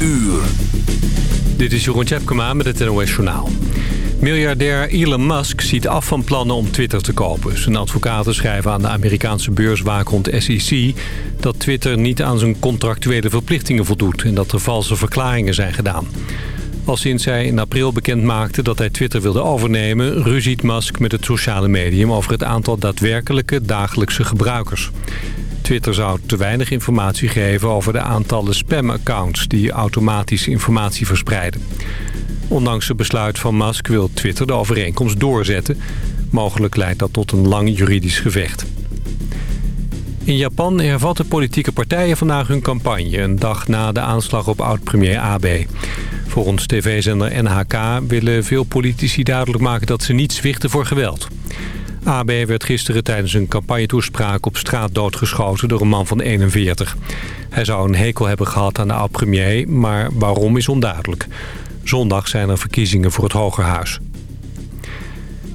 uur. Dit is Jeroen Tjepkema met het NOS Journaal. Miljardair Elon Musk ziet af van plannen om Twitter te kopen. Zijn advocaten schrijven aan de Amerikaanse beurswaakhond SEC... dat Twitter niet aan zijn contractuele verplichtingen voldoet... en dat er valse verklaringen zijn gedaan. Al sinds hij in april bekend maakte dat hij Twitter wilde overnemen... ruziet Musk met het sociale medium over het aantal daadwerkelijke dagelijkse gebruikers. Twitter zou te weinig informatie geven over de aantallen spam-accounts... die automatisch informatie verspreiden. Ondanks het besluit van Musk wil Twitter de overeenkomst doorzetten. Mogelijk leidt dat tot een lang juridisch gevecht. In Japan hervatten politieke partijen vandaag hun campagne... een dag na de aanslag op oud-premier Abe. Volgens tv-zender NHK willen veel politici duidelijk maken... dat ze niet zwichten voor geweld. AB werd gisteren tijdens een campagnetoespraak op straat doodgeschoten door een man van 41. Hij zou een hekel hebben gehad aan de oud-premier, maar waarom is onduidelijk. Zondag zijn er verkiezingen voor het Hogerhuis.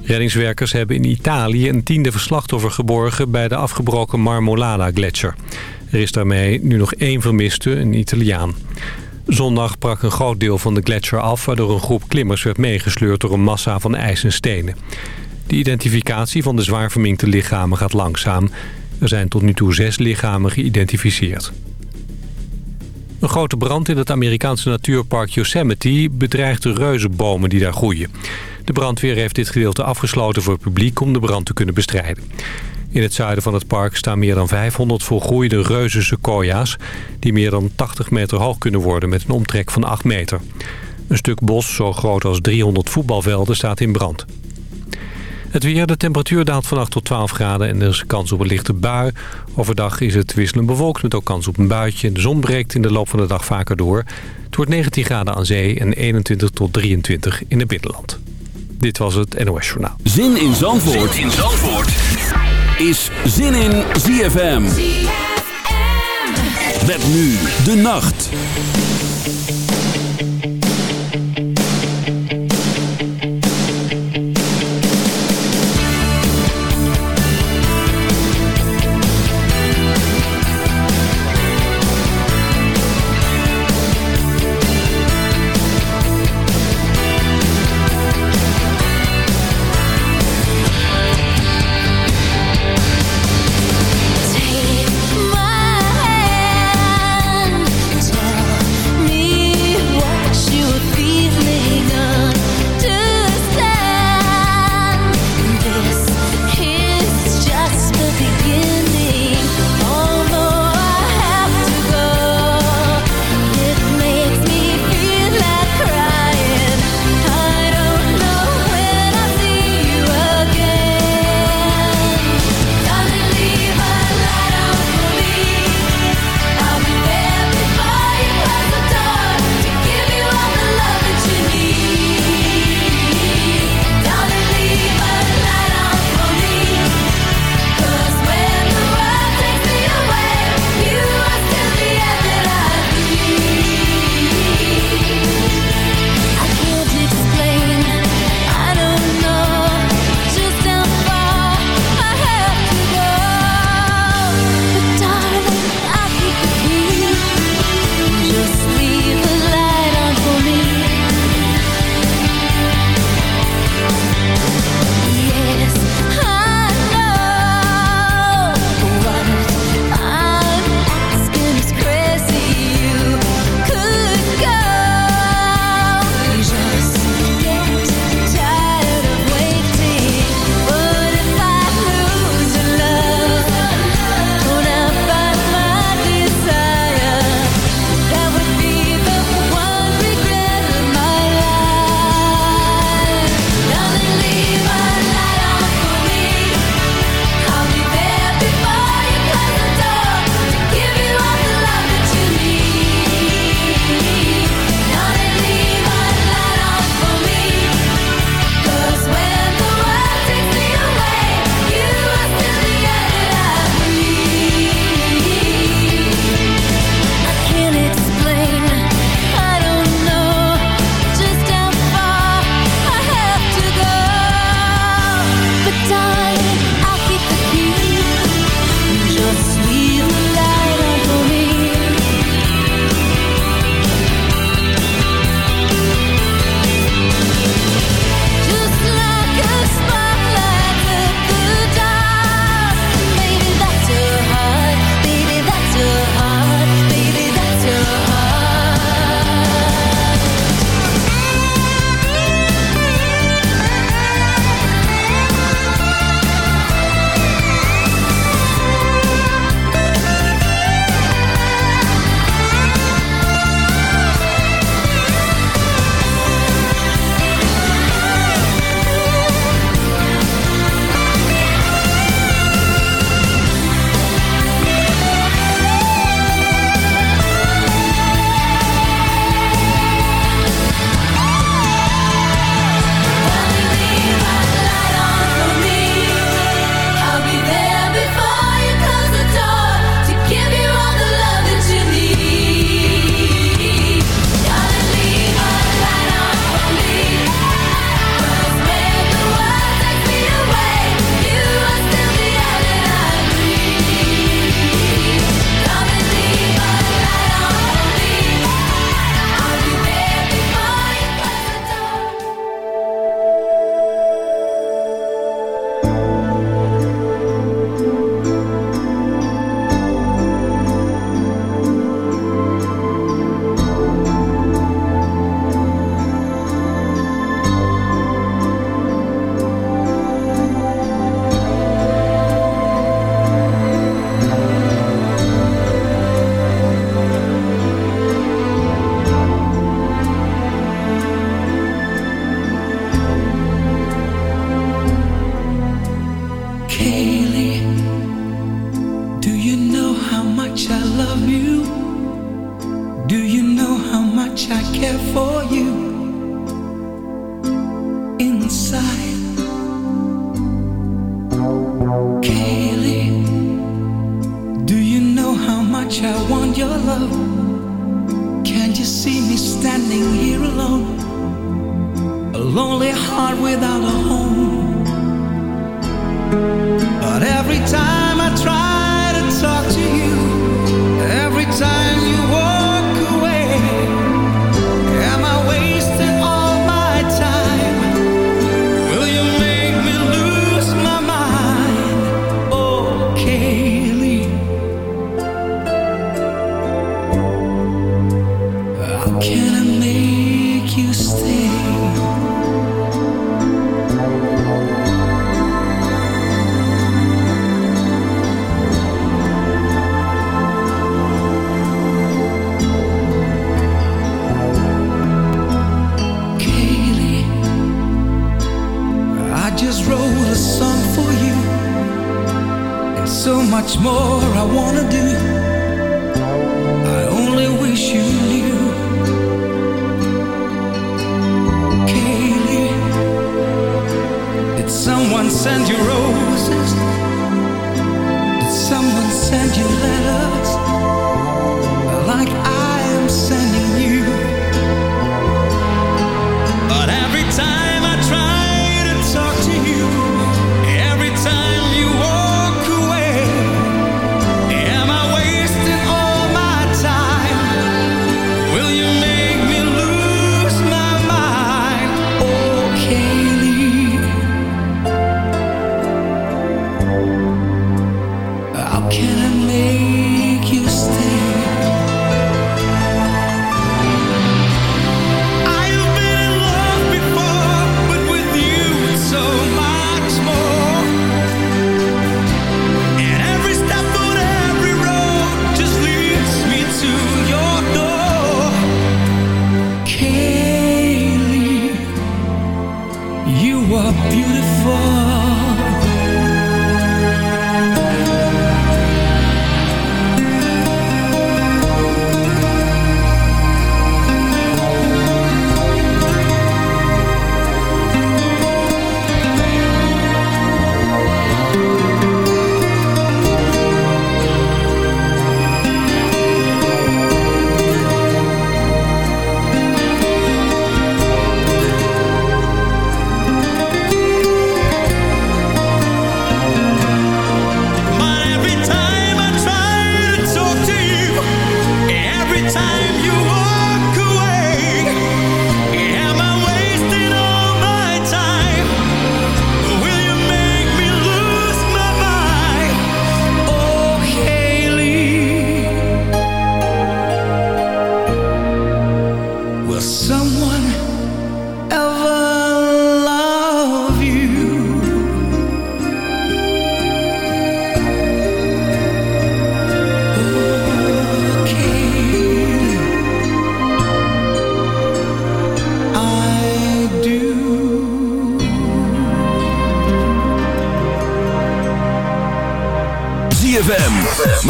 Reddingswerkers hebben in Italië een tiende verslachtoffer geborgen bij de afgebroken Marmolada-gletsjer. Er is daarmee nu nog één vermiste, een Italiaan. Zondag brak een groot deel van de gletsjer af... waardoor een groep klimmers werd meegesleurd door een massa van ijs en stenen. De identificatie van de zwaar verminkte lichamen gaat langzaam. Er zijn tot nu toe zes lichamen geïdentificeerd. Een grote brand in het Amerikaanse natuurpark Yosemite bedreigt de reuzenbomen die daar groeien. De brandweer heeft dit gedeelte afgesloten voor het publiek om de brand te kunnen bestrijden. In het zuiden van het park staan meer dan 500 volgroeide reuzen sequoia's... die meer dan 80 meter hoog kunnen worden met een omtrek van 8 meter. Een stuk bos zo groot als 300 voetbalvelden staat in brand. Het weer, de temperatuur daalt vannacht tot 12 graden en er is kans op een lichte bui. Overdag is het wisselend bewolkt met ook kans op een buitje. De zon breekt in de loop van de dag vaker door. Het wordt 19 graden aan zee en 21 tot 23 in het binnenland. Dit was het NOS Journaal. Zin in Zandvoort, zin in Zandvoort. is Zin in ZFM. ZFM. Met nu de nacht.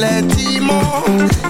les démons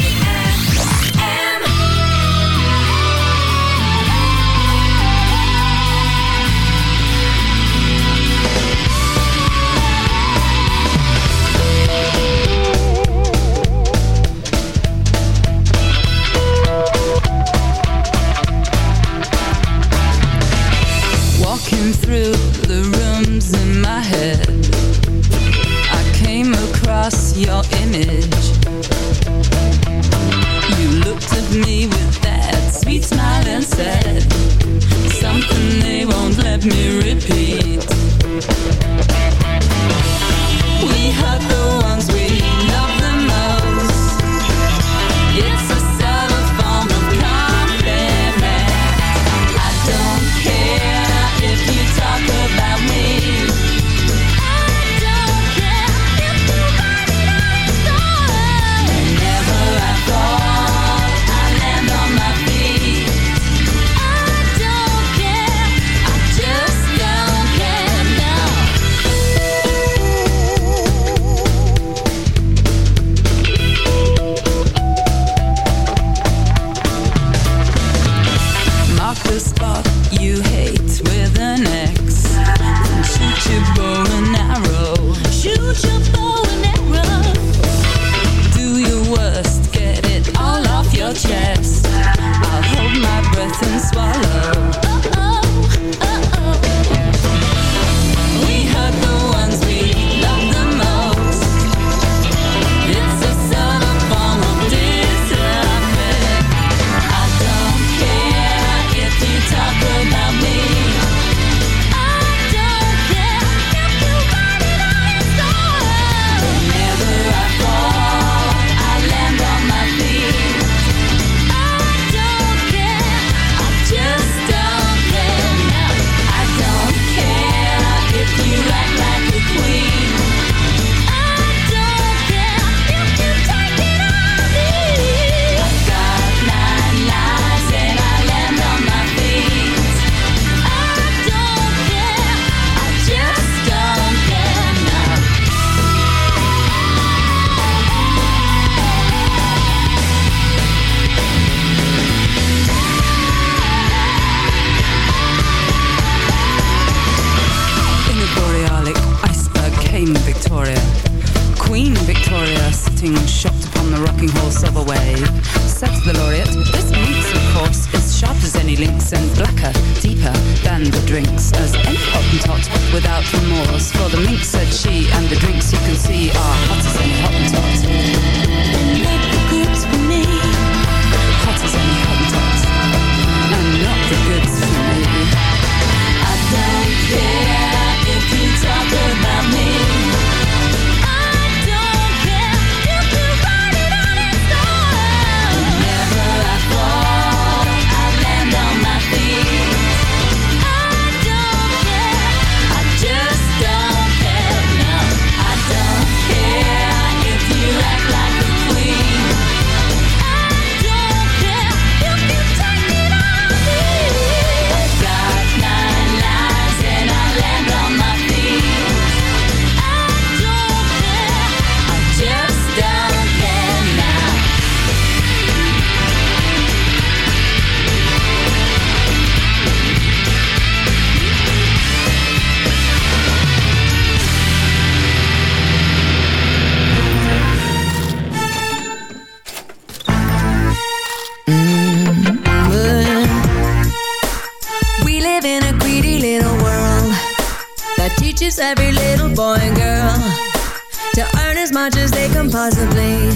possibly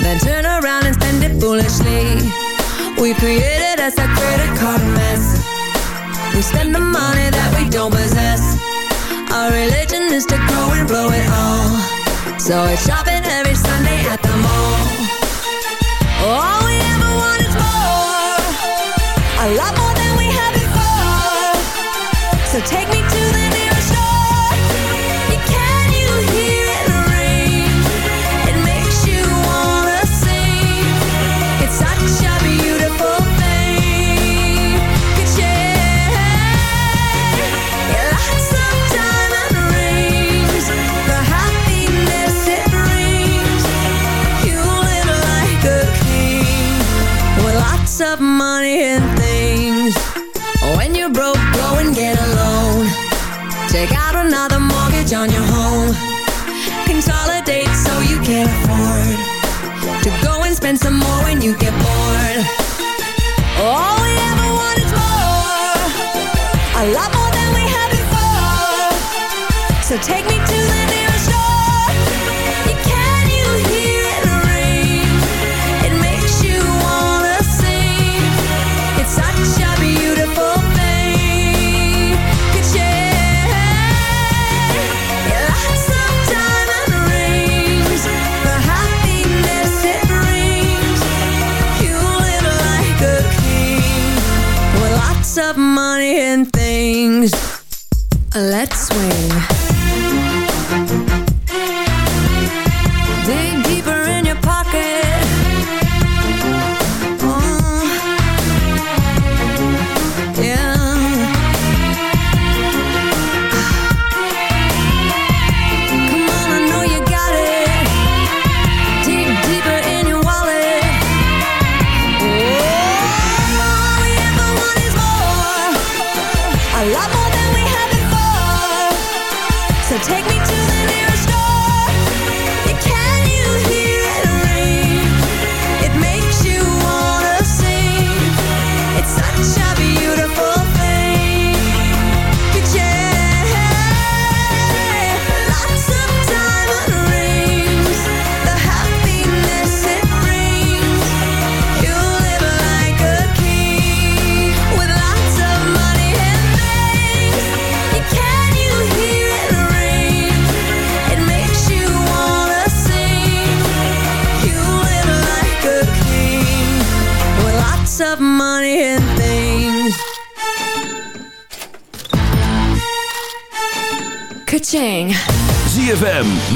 Then turn around and spend it foolishly. We created us a credit card mess. We spend the money that we don't possess. Our religion is to grow and blow it all. So it's shopping every Sunday at the mall. All we ever want is more. A lot more than we had before. So take me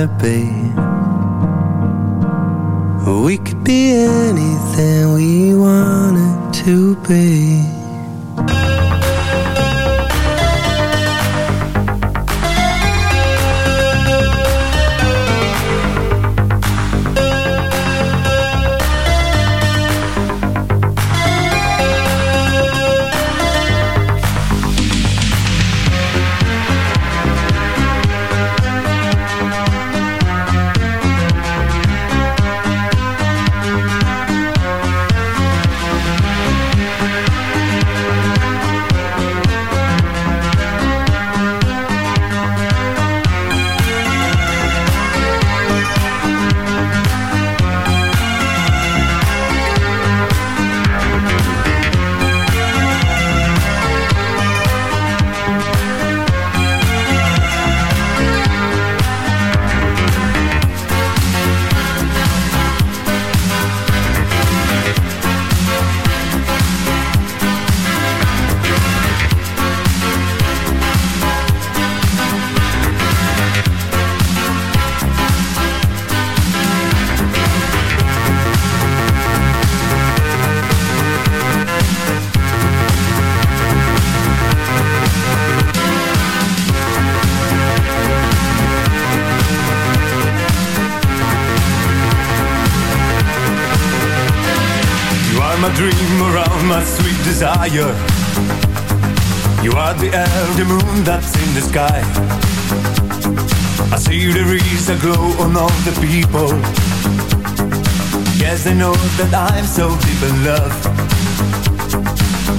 to be. Dream around my sweet desire. You are the air, moon that's in the sky. I see there is a glow on all the people. Yes, they know that I'm so deep in love.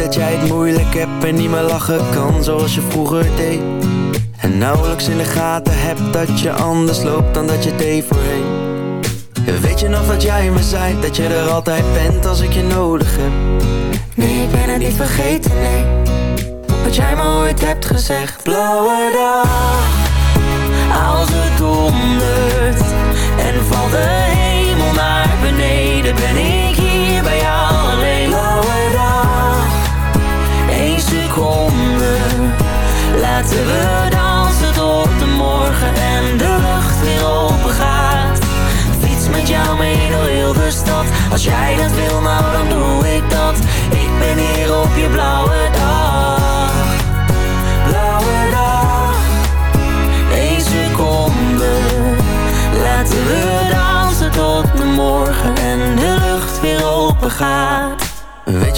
Dat jij het moeilijk hebt en niet meer lachen kan zoals je vroeger deed. En nauwelijks in de gaten hebt dat je anders loopt dan dat je deed voorheen. Weet je nog dat jij me zei dat je er altijd bent als ik je nodig heb? Nee, ik ben het niet vergeten, nee. Wat jij me ooit hebt gezegd. Blauwe dag, als het dondert en valt de hemel naar beneden, ben ik hier bij jou laten we dansen tot de morgen en de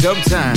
Dump time.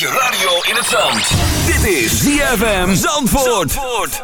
Je radio in het zand. Dit is ZFM Zandvoort. Zandvoort.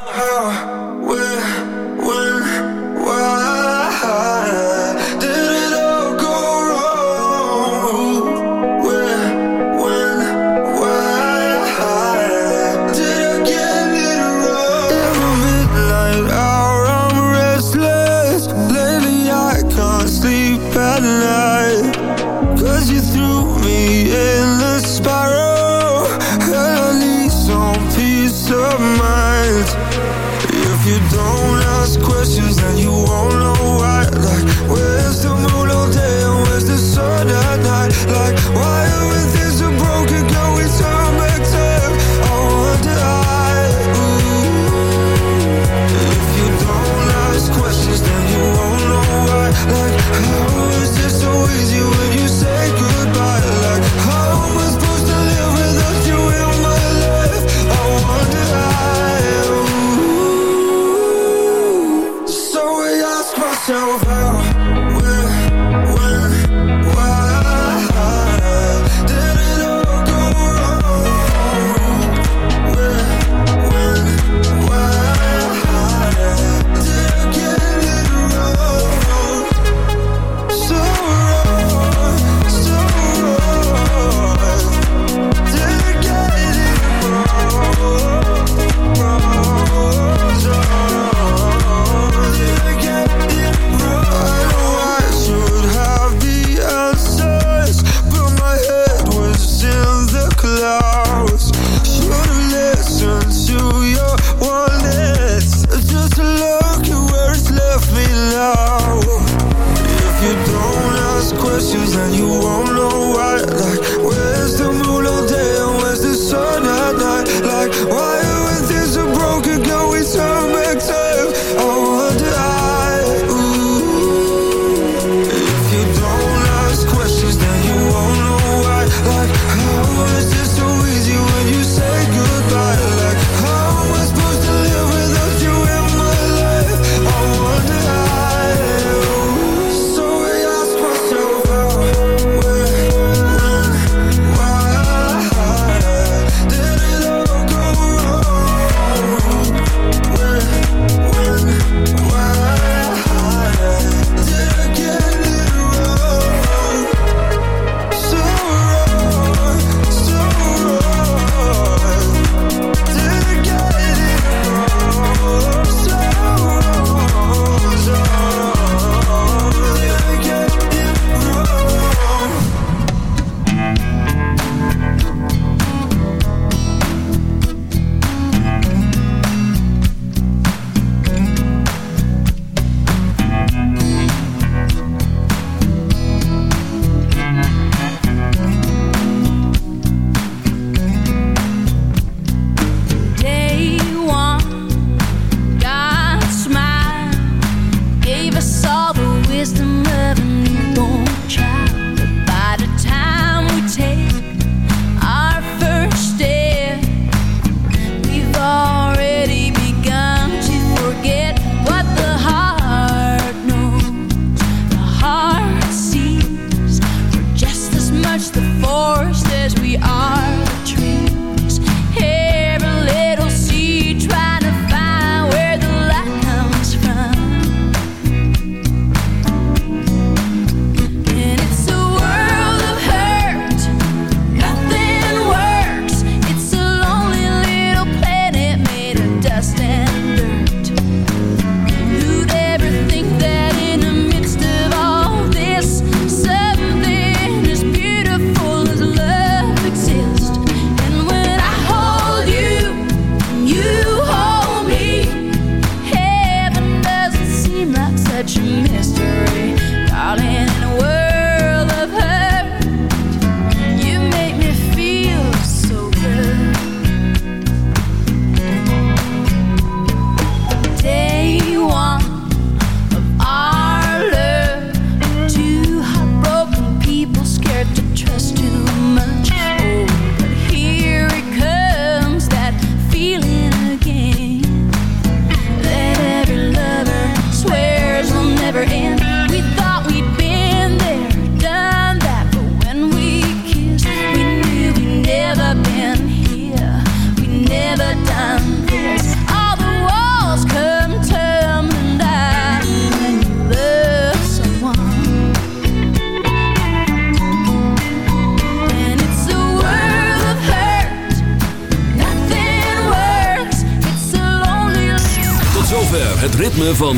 Touch the forest as we are.